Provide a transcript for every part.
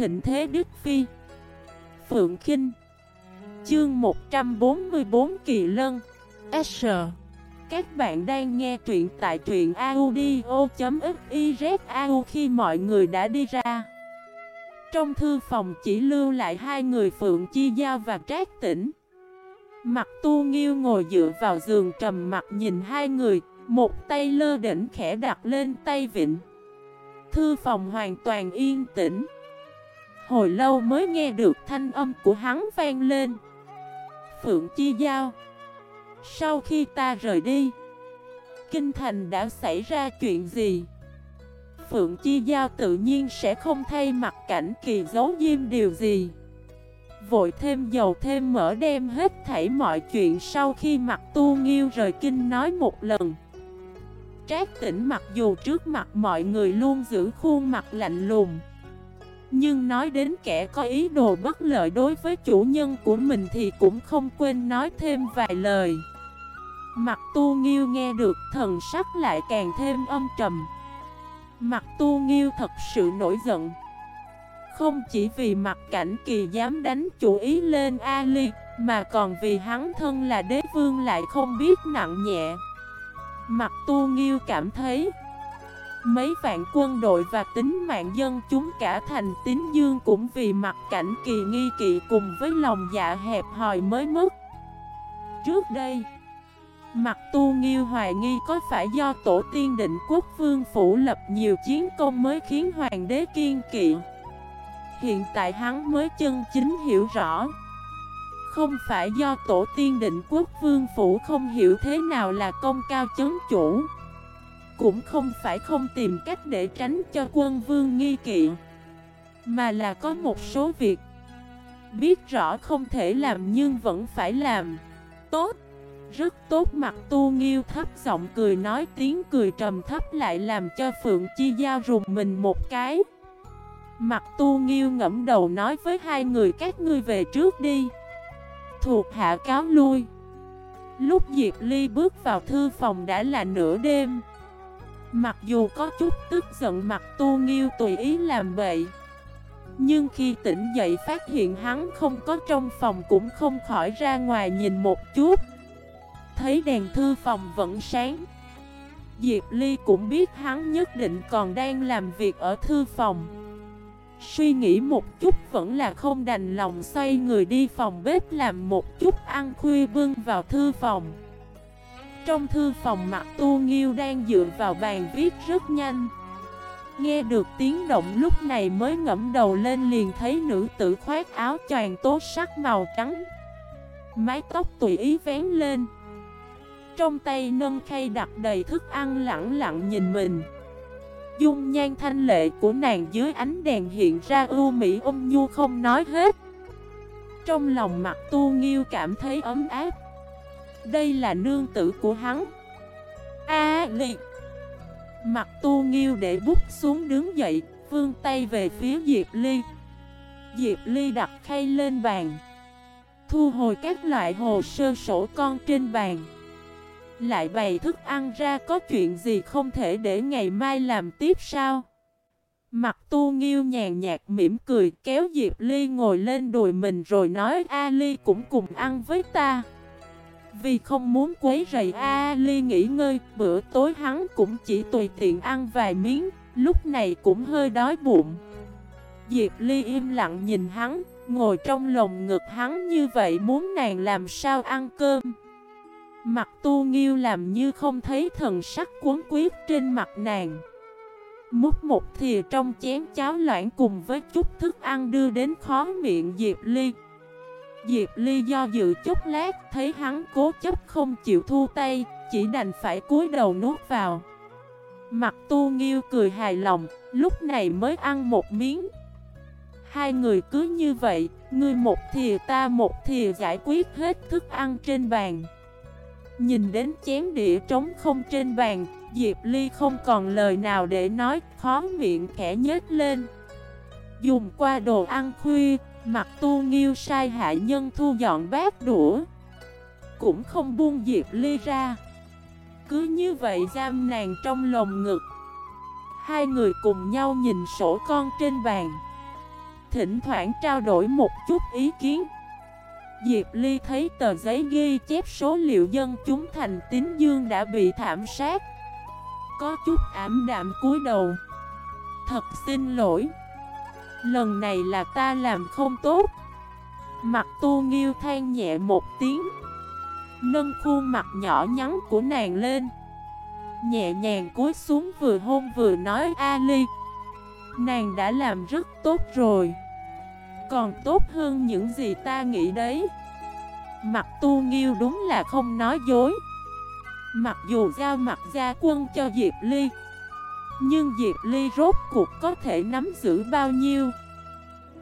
thịnh thế Đức Phi. Phượng Kinh. Chương 144 Kỳ Lân. S. Các bạn đang nghe truyện tại truyện audio.xyzau khi mọi người đã đi ra. Trong thư phòng chỉ lưu lại hai người Phượng Chi Giao và Trác Tỉnh Mặt tu nghiêu ngồi dựa vào giường trầm mặt nhìn hai người, Một tay lơ đỉnh khẽ đặt lên tay vịnh. Thư phòng hoàn toàn yên tĩnh. Hồi lâu mới nghe được thanh âm của hắn vang lên. Phượng Chi Giao, Sau khi ta rời đi, Kinh thành đã xảy ra chuyện gì? Phượng Chi Giao tự nhiên sẽ không thay mặt cảnh kỳ giấu diêm điều gì. Vội thêm dầu thêm mỡ đem hết thảy mọi chuyện sau khi mặt tu nghiêu rời kinh nói một lần. Trác tỉnh mặc dù trước mặt mọi người luôn giữ khuôn mặt lạnh lùng nhưng nói đến kẻ có ý đồ bất lợi đối với chủ nhân của mình thì cũng không quên nói thêm vài lời. Mặt tu nghiêu nghe được thần sắc lại càng thêm âm trầm. Mặt tu nghiêu thật sự nổi giận. Không chỉ vì mặt cảnh kỳ dám đánh chủ ý lên Ali, Mà còn vì hắn thân là đế vương lại không biết nặng nhẹ. Mặt tu nghiêu cảm thấy Mấy vạn quân đội và tính mạng dân chúng cả thành tín dương cũng vì mặt cảnh kỳ nghi kỵ cùng với lòng dạ hẹp hòi mới mất. Trước đây Mặt tu nghiêu hoài nghi có phải do tổ tiên định quốc vương phủ lập nhiều chiến công mới khiến hoàng đế kiên kỵ? Hiện tại hắn mới chân chính hiểu rõ. Không phải do tổ tiên định quốc vương phủ không hiểu thế nào là công cao chấn chủ. Cũng không phải không tìm cách để tránh cho quân vương nghi kỵ, Mà là có một số việc Biết rõ không thể làm nhưng vẫn phải làm. Tốt, Rất tốt mặt tu nghiêu thấp giọng cười nói, tiếng cười trầm thấp lại làm cho Phượng Chi Giao rùng mình một cái. Mặt tu nghiêu ngẫm đầu nói với hai người, các ngươi về trước đi. Thuộc hạ cáo lui. Lúc Diệp Ly bước vào thư phòng đã là nửa đêm Mặc dù có chút tức giận, mặt tu nghiêu tùy ý làm vậy Nhưng khi tỉnh dậy phát hiện hắn không có trong phòng cũng không khỏi ra ngoài nhìn một chút. Thấy đèn thư phòng vẫn sáng. Diệp Ly cũng biết hắn nhất định còn đang làm việc ở thư phòng. Suy nghĩ một chút vẫn là không đành lòng xoay người đi phòng bếp làm một chút ăn khuya bưng vào thư phòng. Trong thư phòng mặt tu nghiêu đang dựa vào bàn viết rất nhanh. Nghe được tiếng động lúc này mới ngẫm đầu lên liền thấy nữ tử khoác áo choàng tố sắc màu trắng. Mái tóc tùy ý vén lên. Trong tay nâng khay đặt đầy thức ăn lặng lặng nhìn mình. Dung nhan thanh lệ của nàng dưới ánh đèn hiện ra ưu mỹ ôm nhu không nói hết. Trong lòng mặt tu nghiêu cảm thấy ấm áp. Đây là nương tử của hắn A liệt Mặt tu nghiêu để bút xuống đứng dậy Vương tay về phía Diệp Ly Diệp Ly đặt khay lên bàn, Thu hồi các loại hồ sơ sổ con trên bàn lại bày thức ăn ra có chuyện gì không thể để ngày mai làm tiếp sao? Mặt tu nghiêu nhàn nhạt mỉm cười, kéo Diệp Ly ngồi lên đùi mình rồi nói, A Ly cũng cùng ăn với ta. Vì không muốn quấy rầy Ali nghỉ ngơi, bữa tối hắn cũng chỉ tùy tiện ăn vài miếng, lúc này cũng hơi đói bụng. Diệp Ly im lặng nhìn hắn, ngồi trong lồng ngực hắn như vậy muốn nàng làm sao ăn cơm. Mặt tu nghiêu làm như không thấy thần sắc cuốn quyết trên mặt nàng Múc một thìa trong chén cháo loãng cùng với chút thức ăn đưa đến khó miệng Diệp Ly Diệp Ly do dự chút lát, thấy hắn cố chấp không chịu thu tay, Chỉ đành phải cúi đầu nuốt vào. Mặt tu nghiêu cười hài lòng, Lúc này mới ăn một miếng. Hai người cứ như vậy, Ngươi một thìa ta một thìa giải quyết hết thức ăn trên bàn. Nhìn đến chén đĩa trống không trên bàn, Diệp Ly không còn lời nào để nói, Khó miệng khẽ nhếch lên. Dùng qua đồ ăn khuya Mặt tu nghiêu sai hạ nhân thu dọn bát đũa, Cũng không buông Diệp Ly ra Cứ như vậy giam nàng trong lồng ngực Hai người cùng nhau nhìn sổ con trên bàn thỉnh thoảng trao đổi một chút ý kiến. Diệp Ly thấy tờ giấy ghi chép số liệu dân chúng thành tín dương đã bị thảm sát. Có chút ảm đạm cúi đầu. Thật xin lỗi. Lần này là ta làm không tốt. Mặt tu nghiêu than nhẹ một tiếng. Nâng khuôn mặt nhỏ nhắn của nàng lên. Nhẹ nhàng cúi xuống vừa hôn vừa nói Ali Nàng đã làm rất tốt rồi Còn tốt hơn những gì ta nghĩ đấy Mặt tu nghiêu đúng là không nói dối Mặc dù giao mặt gia quân cho Diệp Ly nhưng Diệp Ly rốt cuộc có thể nắm giữ bao nhiêu?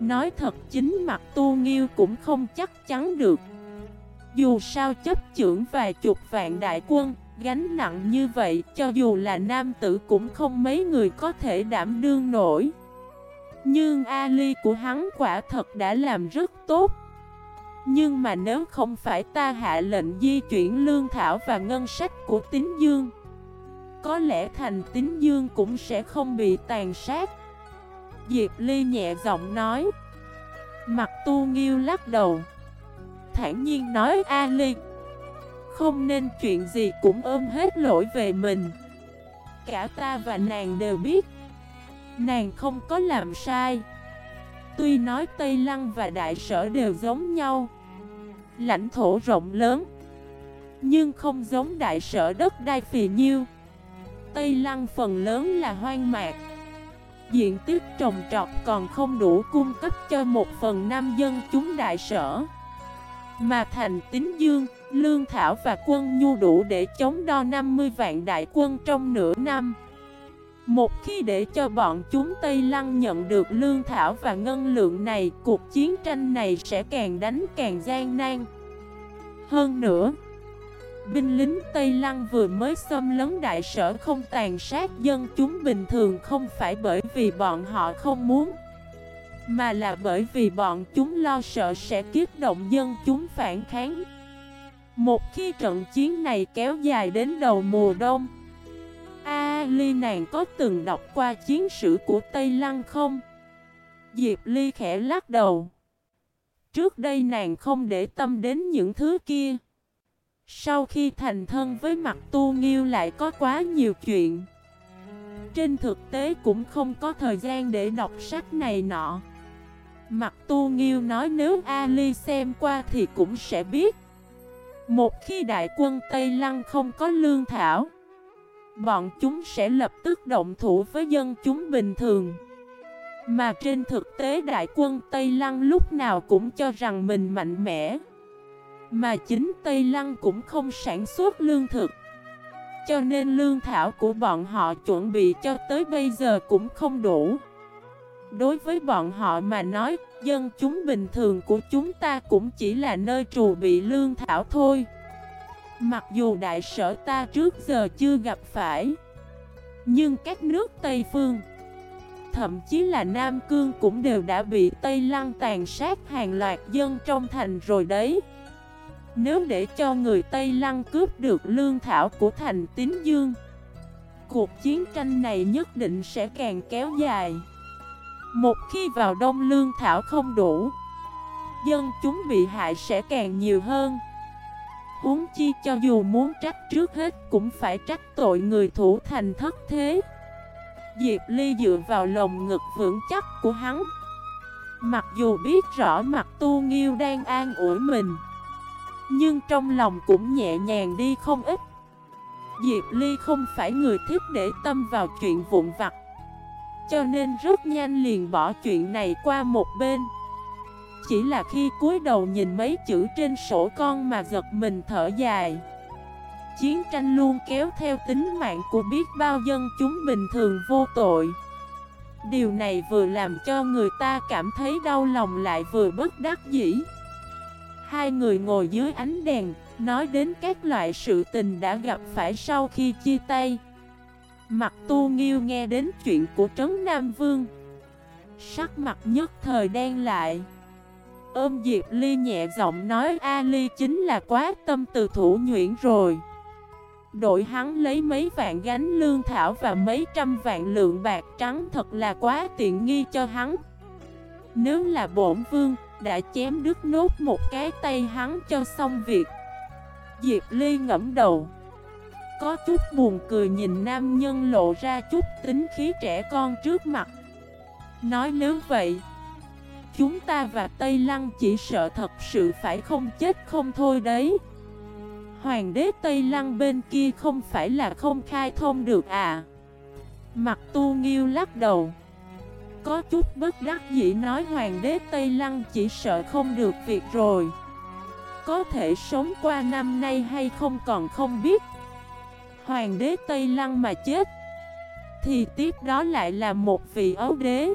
Nói thật chính mặt tu nghiêu cũng không chắc chắn được. Dù sao chấp trưởng vài chục vạn đại quân, Gánh nặng như vậy cho dù là nam tử cũng không mấy người có thể đảm đương nổi. Nhưng Ali của hắn quả thật đã làm rất tốt. Nhưng mà nếu không phải ta hạ lệnh di chuyển lương thảo và ngân sách của tín dương có lẽ thành tín dương cũng sẽ không bị tàn sát. Diệp Ly nhẹ giọng nói. Mặt tu nghiêu lắc đầu. Thản nhiên nói a ly, không nên chuyện gì cũng ôm hết lỗi về mình. Cả ta và nàng đều biết Nàng không có làm sai. Tuy nói Tây Lăng và Đại Sở đều giống nhau Lãnh thổ rộng lớn Nhưng không giống Đại Sở đất đai phì nhiêu. Tây Lăng phần lớn là hoang mạc. Diện tích trồng trọt còn không đủ cung cấp cho một phần năm dân chúng Đại Sở. Mà thành tín dương, Lương thảo và quân nhu đủ để chống đo 50 vạn đại quân trong nửa năm. Một khi để cho bọn chúng Tây Lăng nhận được lương thảo và ngân lượng này, Cuộc chiến tranh này sẽ càng đánh càng gian nan. Hơn nữa Binh lính Tây Lăng vừa mới xâm lấn đại sở không tàn sát dân chúng bình thường không phải bởi vì bọn họ không muốn, Mà là bởi vì bọn chúng lo sợ sẽ kiếp động dân chúng phản kháng. Một khi trận chiến này kéo dài đến đầu mùa đông A Ly nàng có từng đọc qua chiến sử của Tây Lăng không? Diệp Ly khẽ lắc đầu. Trước đây nàng không để tâm đến những thứ kia. Sau khi thành thân với mặt tu nghiêu lại có quá nhiều chuyện. Trên thực tế cũng không có thời gian để đọc sách này nọ. Mặt tu nghiêu nói nếu Ali xem qua thì cũng sẽ biết. Một khi đại quân Tây Lăng không có lương thảo, Bọn chúng sẽ lập tức động thủ với dân chúng bình thường. Mà trên thực tế đại quân Tây Lăng lúc nào cũng cho rằng mình mạnh mẽ. Mà chính Tây Lăng cũng không sản xuất lương thực Cho nên lương thảo của bọn họ chuẩn bị cho tới bây giờ cũng không đủ Đối với bọn họ mà nói, dân chúng bình thường của chúng ta cũng chỉ là nơi trù bị lương thảo thôi. Mặc dù đại sở ta trước giờ chưa gặp phải, nhưng các nước Tây Phương, thậm chí là Nam Cương cũng đều đã bị Tây Lăng tàn sát hàng loạt dân trong thành rồi đấy. Nếu để cho người Tây Lăng cướp được lương thảo của thành Tín Dương, cuộc chiến tranh này nhất định sẽ càng kéo dài. Một khi vào đông lương thảo không đủ Dân chúng bị hại sẽ càng nhiều hơn. Huống chi cho dù muốn trách trước hết cũng phải trách tội người thủ thành thất thế. Diệp Ly dựa vào lồng ngực vững chắc của hắn. Mặc dù biết rõ mặt tu nghiêu đang an ủi mình nhưng trong lòng cũng nhẹ nhàng đi không ít. Diệp Ly không phải người thích để tâm vào chuyện vụn vặt. Cho nên rất nhanh liền bỏ chuyện này qua một bên. Chỉ là khi cúi đầu nhìn mấy chữ trên sổ con mà giật mình thở dài. Chiến tranh luôn kéo theo tính mạng của biết bao dân chúng bình thường vô tội. Điều này vừa làm cho người ta cảm thấy đau lòng lại vừa bất đắc dĩ. Hai người ngồi dưới ánh đèn Nói đến các loại sự tình đã gặp phải sau khi chia tay. Mặt tu nghiêu nghe đến chuyện của Trấn Nam Vương. Sắc mặt nhất thời đen lại. Ôm Diệp Ly nhẹ giọng nói A Ly chính là quá tâm từ thủ nhuyễn rồi. Đội hắn lấy mấy vạn gánh lương thảo và mấy trăm vạn lượng bạc trắng thật là quá tiện nghi cho hắn. Nếu là bổn vương, đã chém đứt nốt một cái tay hắn cho xong việc. Diệp Ly ngẫm đầu. Có chút buồn cười nhìn nam nhân lộ ra chút tính khí trẻ con trước mặt. Nói nếu vậy, Chúng ta và Tây Lăng chỉ sợ thật sự phải không chết không thôi đấy. Hoàng đế Tây Lăng bên kia không phải là không khai thông được à? Mặt tu nghiêu lắc đầu. Có chút bất đắc dĩ nói Hoàng đế Tây Lăng chỉ sợ không được việc rồi. Có thể sống qua năm nay hay không còn không biết. Hoàng đế Tây Lăng mà chết, Thì tiếp đó lại là một vị ấu đế.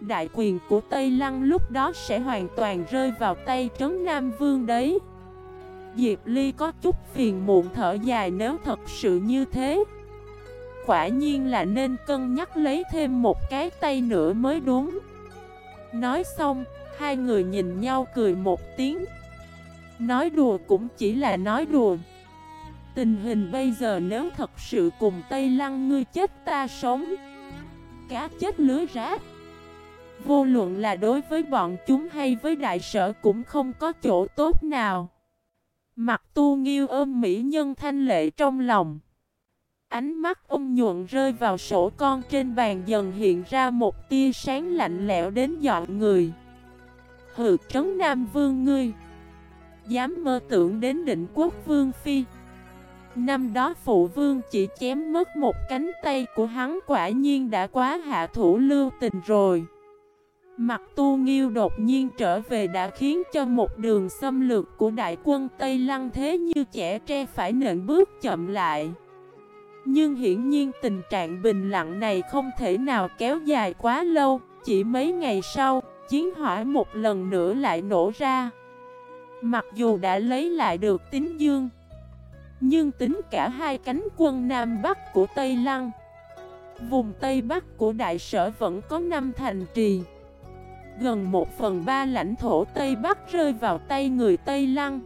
Đại quyền của Tây Lăng lúc đó sẽ hoàn toàn rơi vào tay Trấn Nam Vương đấy. Diệp Ly có chút phiền muộn thở dài nếu thật sự như thế. Quả nhiên là nên cân nhắc lấy thêm một cái tay nữa mới đúng. Nói xong, hai người nhìn nhau cười một tiếng. Nói đùa cũng chỉ là nói đùa. Tình hình bây giờ nếu thật sự cùng Tây Lăng ngươi chết ta sống. Cá chết lưới rác. Vô luận là đối với bọn chúng hay với đại sở cũng không có chỗ tốt nào. Mặt tu nghiêu ôm mỹ nhân thanh lệ trong lòng. Ánh mắt ông nhuận rơi vào sổ con trên bàn dần hiện ra một tia sáng lạnh lẽo đến dọn người. Hừ, trấn Nam Vương ngươi, Dám mơ tưởng đến định quốc Vương Phi. Năm đó phụ vương chỉ chém mất một cánh tay của hắn quả nhiên đã quá hạ thủ lưu tình rồi. Mặt tu nghiêu đột nhiên trở về đã khiến cho một đường xâm lược của đại quân Tây Lăng thế như trẻ tre phải nện bước chậm lại. Nhưng hiển nhiên tình trạng bình lặng này không thể nào kéo dài quá lâu, chỉ mấy ngày sau, chiến hỏa một lần nữa lại nổ ra. Mặc dù đã lấy lại được tính dương, nhưng tính cả hai cánh quân Nam Bắc của Tây Lăng, vùng Tây Bắc của Đại Sở vẫn có năm thành trì. Gần một phần ba lãnh thổ Tây Bắc rơi vào tay người Tây Lăng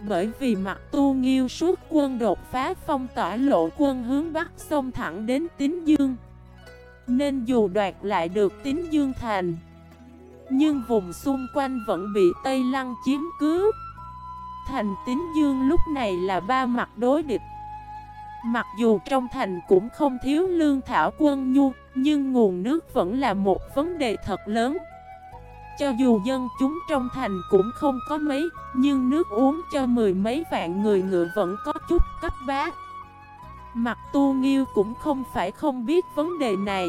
bởi vì mặt tu nghiêu suốt quân đột phá phong tỏa lộ quân hướng Bắc xông thẳng đến Tín Dương. Nên dù đoạt lại được Tín Dương thành, Nhưng vùng xung quanh vẫn bị Tây Lăng chiếm cứ. Thành Tín Dương lúc này là ba mặt đối địch. Mặc dù trong thành cũng không thiếu lương thảo quân nhu, Nhưng nguồn nước vẫn là một vấn đề thật lớn cho dù dân chúng trong thành cũng không có mấy, Nhưng nước uống cho mười mấy vạn người ngựa vẫn có chút cấp bá. Mặt tu nghiêu cũng không phải không biết vấn đề này.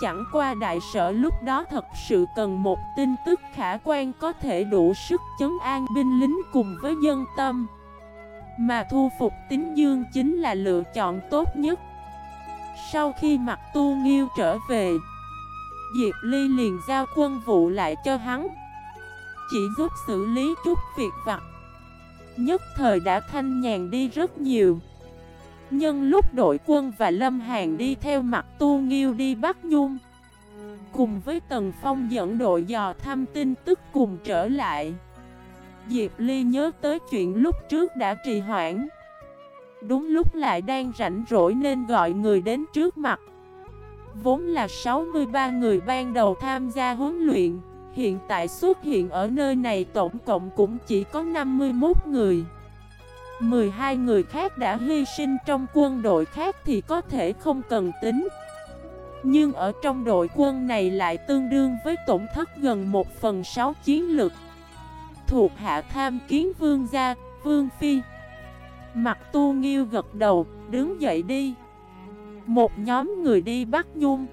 Chẳng qua đại sở lúc đó thật sự cần một tin tức khả quan có thể đủ sức chấn an binh lính cùng với dân tâm. Mà thu phục tín dương chính là lựa chọn tốt nhất. Sau khi mặt tu nghiêu trở về Diệp Ly liền giao quân vụ lại cho hắn. Chỉ giúp xử lý chút việc vặt. Nhất thời đã thanh nhàn đi rất nhiều. Nhân lúc đội quân và Lâm Hàn đi theo mặt tu nghiêu đi bắt Nhung, Cùng với Tần Phong dẫn đội dò thăm tin tức cùng trở lại. Diệp Ly nhớ tới chuyện lúc trước đã trì hoãn. Đúng lúc lại đang rảnh rỗi nên gọi người đến trước mặt. Vốn là 63 người ban đầu tham gia huấn luyện Hiện tại xuất hiện ở nơi này tổng cộng cũng chỉ có 51 người. 12 người khác đã hy sinh trong quân đội khác thì có thể không cần tính. Nhưng ở trong đội quân này lại tương đương với tổn thất gần 1 phần 6 chiến lực. Thuộc hạ tham kiến vương gia, vương phi. Mặt tu nghiêu gật đầu, đứng dậy đi một nhóm người đi bắt Nhung.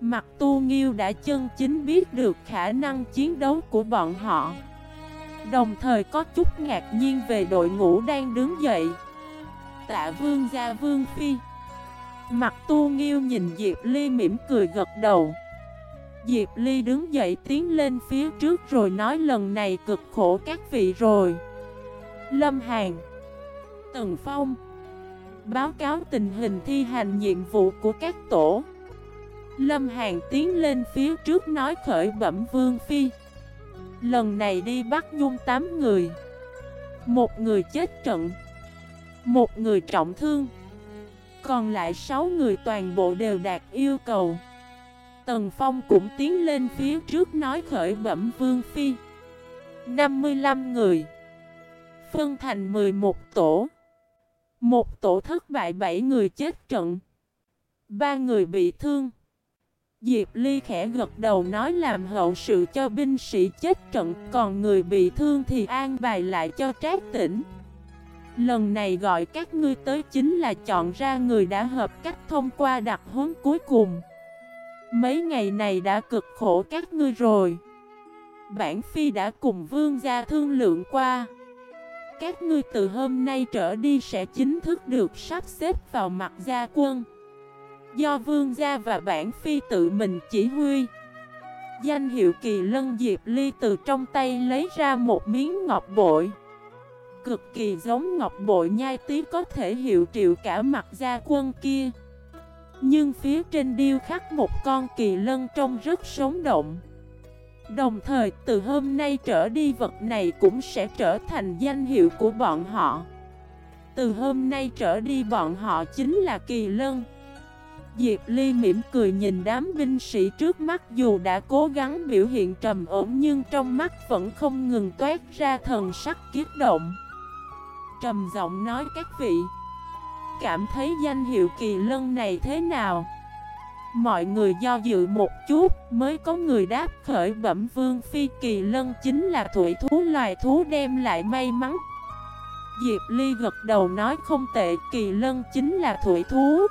Mặt tu nghiêu đã chân chính biết được khả năng chiến đấu của bọn họ. Đồng thời có chút ngạc nhiên về đội ngũ đang đứng dậy. Tạ vương gia vương phi. Mặt tu nghiêu nhìn Diệp Ly mỉm cười gật đầu. Diệp Ly đứng dậy tiến lên phía trước rồi nói lần này cực khổ các vị rồi. Lâm Hàn. Tần Phong. Báo cáo tình hình thi hành nhiệm vụ của các tổ. Lâm Hàn tiến lên phía trước nói khởi bẩm Vương Phi. Lần này đi bắt nhung 8 người. Một người chết trận. Một người trọng thương. Còn lại 6 người toàn bộ đều đạt yêu cầu. Tần Phong cũng tiến lên phía trước nói khởi bẩm Vương Phi. 55 người. Phân thành 11 tổ. Một tổ thất bại, bảy người chết trận. Ba người bị thương. Diệp Ly khẽ gật đầu nói làm hậu sự cho binh sĩ chết trận, Còn người bị thương thì an bài lại cho trác tỉnh Lần này gọi các ngươi tới chính là chọn ra người đã hợp cách thông qua đặc huấn cuối cùng. Mấy ngày này đã cực khổ các ngươi rồi. Bản Phi đã cùng vương gia thương lượng qua. Các ngươi từ hôm nay trở đi sẽ chính thức được sắp xếp vào mặt gia quân. Do vương gia và bản Phi tự mình chỉ huy. Danh hiệu kỳ lân diệp ly từ trong tay lấy ra một miếng ngọc bội. Cực kỳ giống ngọc bội nhai tí có thể hiệu triệu cả mặt gia quân kia. Nhưng phía trên điêu khắc một con kỳ lân trông rất sống động. Đồng thời, từ hôm nay trở đi vật này cũng sẽ trở thành danh hiệu của bọn họ. Từ hôm nay trở đi bọn họ chính là kỳ lân. Diệp Ly mỉm cười nhìn đám binh sĩ trước mắt dù đã cố gắng biểu hiện trầm ổn nhưng trong mắt vẫn không ngừng toát ra thần sắc kiết động. Trầm giọng nói, các vị, Cảm thấy danh hiệu kỳ lân này thế nào? Mọi người do dự một chút, mới có người đáp khởi bẩm vương phi kỳ lân chính là thủy thú loài thú đem lại may mắn. Diệp Ly gật đầu nói không tệ, kỳ lân chính là thủy thú.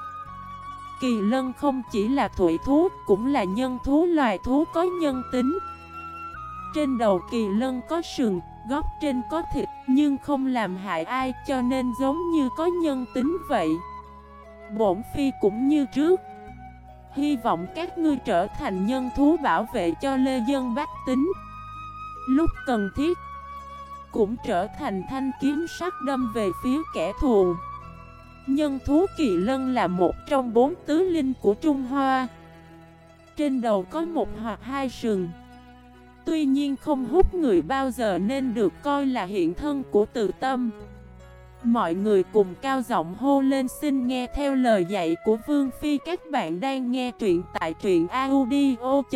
Kỳ lân không chỉ là thủy thú, cũng là nhân thú, loài thú có nhân tính. Trên đầu kỳ lân có sừng Góc trên có thịt, nhưng không làm hại ai, cho nên giống như có nhân tính vậy. Bổn phi cũng như trước Hy vọng các ngươi trở thành nhân thú bảo vệ cho lê dân bách tính. Lúc cần thiết, Cũng trở thành thanh kiếm sắc đâm về phía kẻ thù. Nhân thú kỳ lân là một trong bốn tứ linh của Trung Hoa. Trên đầu có một hoặc hai sừng. Tuy nhiên không hút người bao giờ nên được coi là hiện thân của từ tâm. Mọi người cùng cao giọng hô lên xin nghe theo lời dạy của Vương Phi. Các bạn đang nghe truyện tại truyện audio.fif